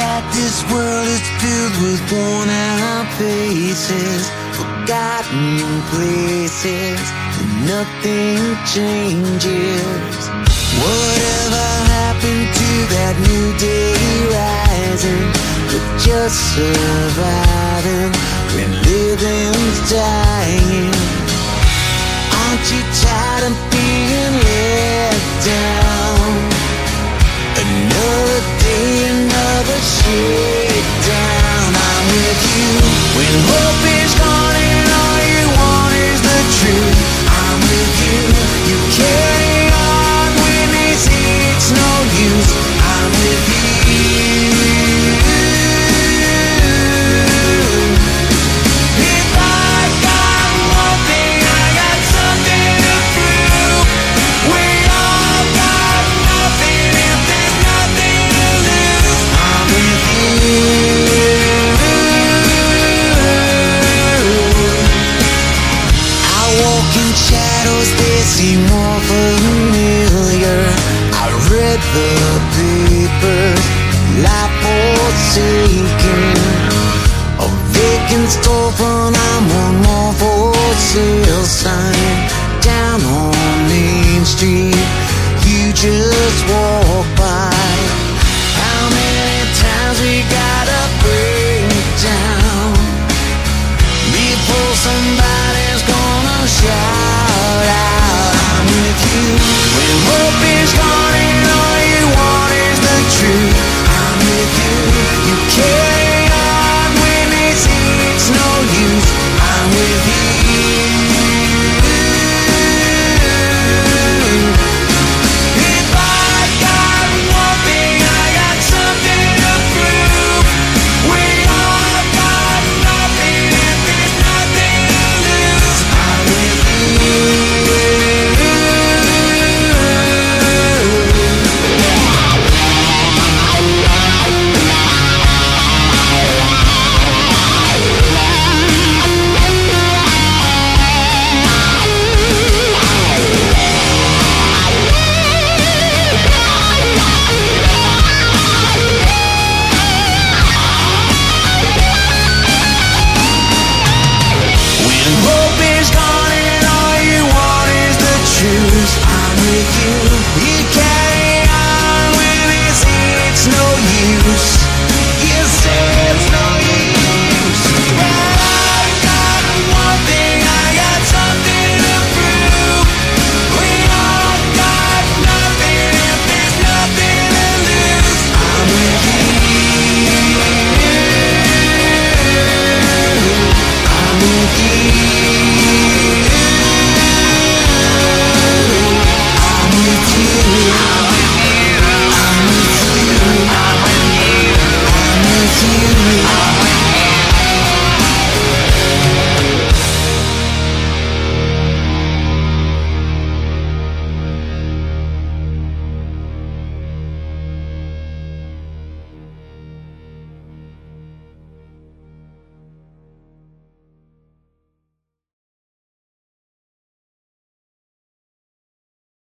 that this world is filled with worn out faces, forgotten places, and nothing changes. Whatever happened to that new day rising? But just surviving when living's dying. shadows they seem more familiar. I read the papers Life forsaken A vacant storefront I'm one more for sale sign Down on Main Street. You just walk you.